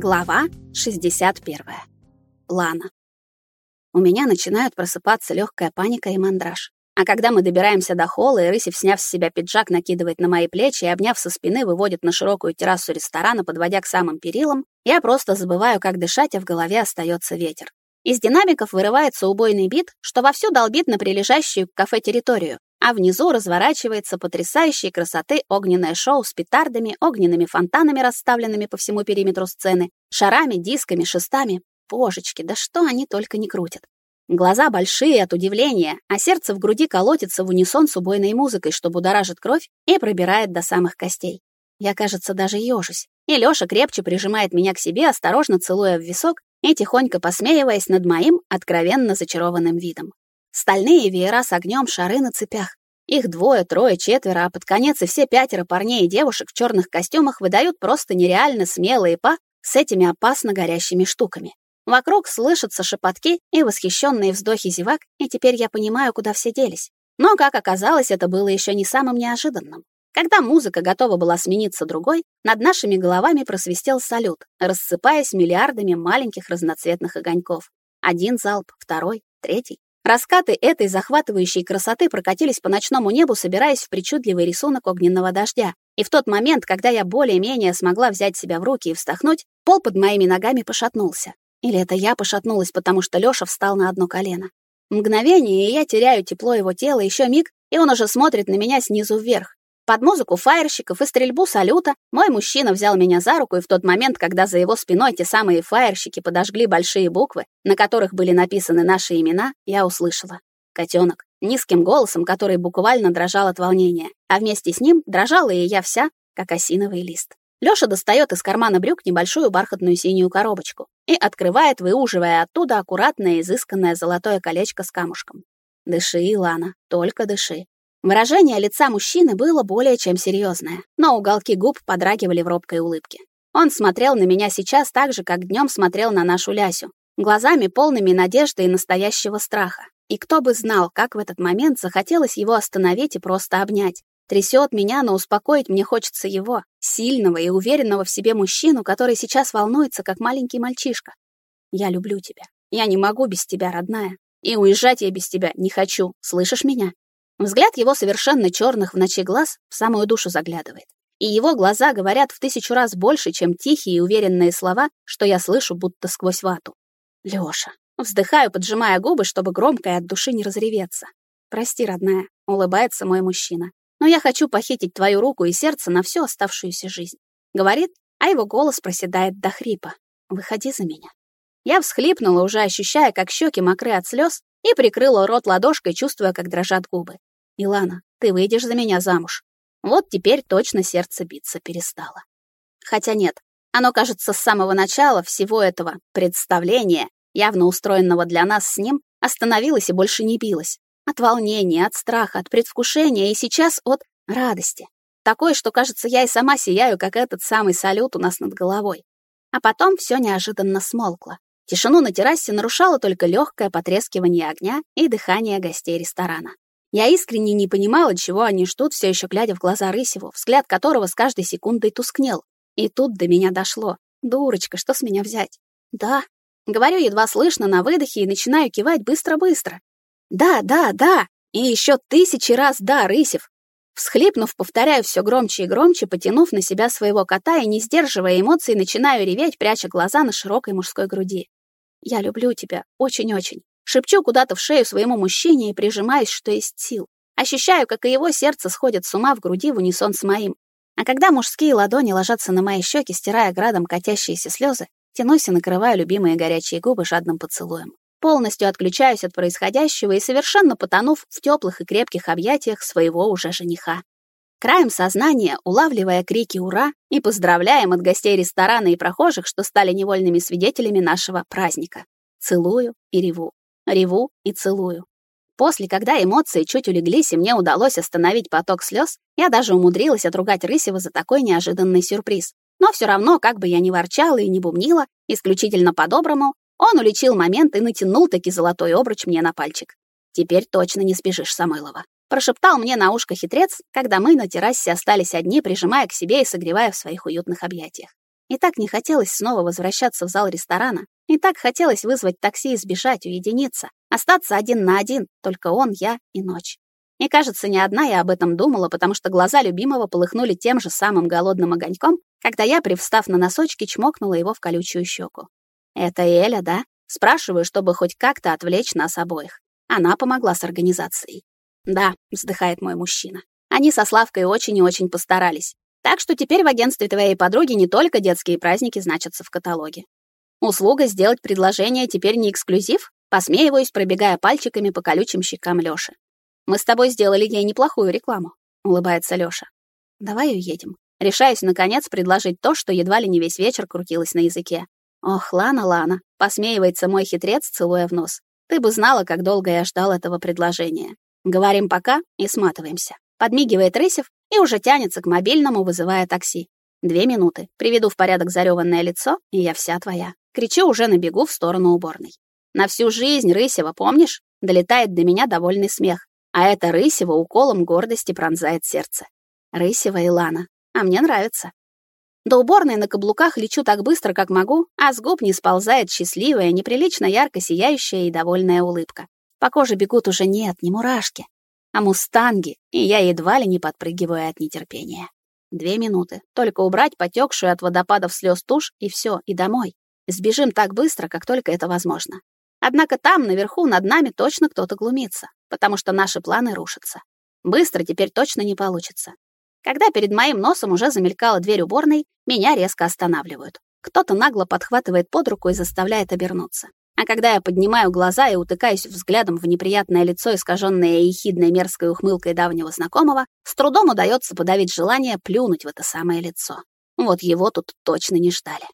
Глава 61. Лана. У меня начинают просыпаться легкая паника и мандраж. А когда мы добираемся до холла, и Рысев, сняв с себя пиджак, накидывает на мои плечи и, обняв со спины, выводит на широкую террасу ресторана, подводя к самым перилам, я просто забываю, как дышать, а в голове остается ветер. Из динамиков вырывается убойный бит, что вовсю долбит на прилежащую к кафе территорию, а внизу разворачивается потрясающей красоты огненное шоу с петардами, огненными фонтанами, расставленными по всему периметру сцены, шарами, дисками, шестами. Божечки, да что они только не крутят. Глаза большие от удивления, а сердце в груди колотится в унисон с убойной музыкой, что будоражит кровь и пробирает до самых костей. Я, кажется, даже ёжусь. И Лёша крепче прижимает меня к себе, осторожно целуя в висок и тихонько посмеиваясь над моим откровенно зачарованным видом. Стальные веера с огнем, шары на цепях. Их двое, трое, четверо, а под конец и все пятеро парней и девушек в черных костюмах выдают просто нереально смелые па с этими опасно горящими штуками. Вокруг слышатся шепотки и восхищенные вздохи зевак, и теперь я понимаю, куда все делись. Но, как оказалось, это было еще не самым неожиданным. Когда музыка готова была смениться другой, над нашими головами просвистел салют, рассыпаясь миллиардами маленьких разноцветных огоньков. Один залп, второй, третий. Раскаты этой захватывающей красоты прокатились по ночному небу, собираясь в причудливый рисунок огненного дождя. И в тот момент, когда я более-менее смогла взять себя в руки и вздохнуть, пол под моими ногами пошатнулся. Или это я пошатнулась, потому что Лёша встал на одно колено. Мгновение, и я теряю тепло его тела, еще миг, и он уже смотрит на меня снизу вверх, под музыку фаерщиков и стрельбу салюта мой мужчина взял меня за руку, и в тот момент, когда за его спиной те самые фаерщики подожгли большие буквы, на которых были написаны наши имена, я услышала. Котенок, низким голосом, который буквально дрожал от волнения, а вместе с ним дрожала и я вся, как осиновый лист. Лёша достает из кармана брюк небольшую бархатную синюю коробочку и открывает, выуживая оттуда аккуратное изысканное золотое колечко с камушком. Дыши, Илана, только дыши. Выражение лица мужчины было более чем серьезное, но уголки губ подрагивали в робкой улыбке. Он смотрел на меня сейчас так же, как днем смотрел на нашу Лясю, глазами полными надежды и настоящего страха. И кто бы знал, как в этот момент захотелось его остановить и просто обнять. Трясет меня, но успокоить мне хочется его, сильного и уверенного в себе мужчину, который сейчас волнуется, как маленький мальчишка. Я люблю тебя. Я не могу без тебя, родная. И уезжать я без тебя не хочу. Слышишь меня? Взгляд его совершенно черных в ночи глаз в самую душу заглядывает. И его глаза говорят в тысячу раз больше, чем тихие и уверенные слова, что я слышу будто сквозь вату. Лёша. Вздыхаю, поджимая губы, чтобы громко и от души не разреветься. «Прости, родная», — улыбается мой мужчина. «Но я хочу похитить твою руку и сердце на всю оставшуюся жизнь». Говорит, а его голос проседает до хрипа. «Выходи за меня». Я всхлипнула, уже ощущая, как щеки мокры от слез, и прикрыла рот ладошкой, чувствуя, как дрожат губы. Илана, ты выйдешь за меня замуж. Вот теперь точно сердце биться перестало. Хотя нет, оно, кажется, с самого начала всего этого представления, явно устроенного для нас с ним, остановилось и больше не билось. От волнения, от страха, от предвкушения и сейчас от радости. Такой, что, кажется, я и сама сияю, как этот самый салют у нас над головой. А потом все неожиданно смолкло. Тишину на террасе нарушало только легкое потрескивание огня и дыхание гостей ресторана. Я искренне не понимала, чего они ждут, все еще глядя в глаза Рысеву, взгляд которого с каждой секундой тускнел. И тут до меня дошло. Дурочка, что с меня взять? Да. Говорю едва слышно на выдохе и начинаю кивать быстро-быстро. Да, да, да. И еще тысячи раз да, Рысев. Всхлипнув, повторяю все громче и громче, потянув на себя своего кота и, не сдерживая эмоций, начинаю реветь, пряча глаза на широкой мужской груди. «Я люблю тебя, очень-очень. Шепчу куда-то в шею своему мужчине и прижимаюсь, что есть сил. Ощущаю, как и его сердце сходит с ума в груди в унисон с моим. А когда мужские ладони ложатся на мои щеки, стирая градом катящиеся слезы, тянусь и накрываю любимые горячие губы жадным поцелуем. Полностью отключаюсь от происходящего и совершенно потонув в теплых и крепких объятиях своего уже жениха. Краем сознания, улавливая крики «Ура!» и поздравляем от гостей ресторана и прохожих, что стали невольными свидетелями нашего праздника. Целую и реву. Реву и целую. После, когда эмоции чуть улеглись и мне удалось остановить поток слез, я даже умудрилась отругать Рысева за такой неожиданный сюрприз. Но все равно, как бы я ни ворчала и не бубнила, исключительно по-доброму, он уличил момент и натянул таки золотой обруч мне на пальчик. «Теперь точно не сбежишь, Самойлова», — прошептал мне на ушко хитрец, когда мы на террасе остались одни, прижимая к себе и согревая в своих уютных объятиях. И так не хотелось снова возвращаться в зал ресторана, и так хотелось вызвать такси и сбежать, уединиться, остаться один на один, только он, я и ночь. И, кажется, не одна я об этом думала, потому что глаза любимого полыхнули тем же самым голодным огоньком, когда я, привстав на носочки, чмокнула его в колючую щеку. «Это Эля, да?» Спрашиваю, чтобы хоть как-то отвлечь нас обоих. Она помогла с организацией. «Да», — вздыхает мой мужчина. «Они со Славкой очень и очень постарались. Так что теперь в агентстве твоей подруги не только детские праздники значатся в каталоге. Услуга сделать предложение теперь не эксклюзив? Посмеиваюсь, пробегая пальчиками по колючим щекам Лёши. Мы с тобой сделали ей неплохую рекламу, улыбается Лёша. Давай уедем. Решаюсь, наконец, предложить то, что едва ли не весь вечер крутилось на языке. Ох, Лана, Лана, посмеивается мой хитрец, целуя в нос. Ты бы знала, как долго я ждал этого предложения. Говорим пока и сматываемся. Подмигивает Рысев и уже тянется к мобильному, вызывая такси. Две минуты. Приведу в порядок зареванное лицо, и я вся твоя. Кричу уже на бегу в сторону уборной. На всю жизнь Рысева, помнишь? Долетает до меня довольный смех. А это Рысева уколом гордости пронзает сердце. Рысева и Лана. А мне нравится. До уборной на каблуках лечу так быстро, как могу, а с губ не сползает счастливая, неприлично ярко сияющая и довольная улыбка. По коже бегут уже нет, не мурашки, а мустанги, и я едва ли не подпрыгиваю от нетерпения. Две минуты. Только убрать потекшую от водопадов слез тушь, и все, и домой. Сбежим так быстро, как только это возможно. Однако там, наверху, над нами точно кто-то глумится, потому что наши планы рушатся. Быстро теперь точно не получится. Когда перед моим носом уже замелькала дверь уборной, меня резко останавливают. Кто-то нагло подхватывает под руку и заставляет обернуться. А когда я поднимаю глаза и утыкаюсь взглядом в неприятное лицо, искаженное ехидной мерзкой ухмылкой давнего знакомого, с трудом удается подавить желание плюнуть в это самое лицо. Вот его тут точно не ждали.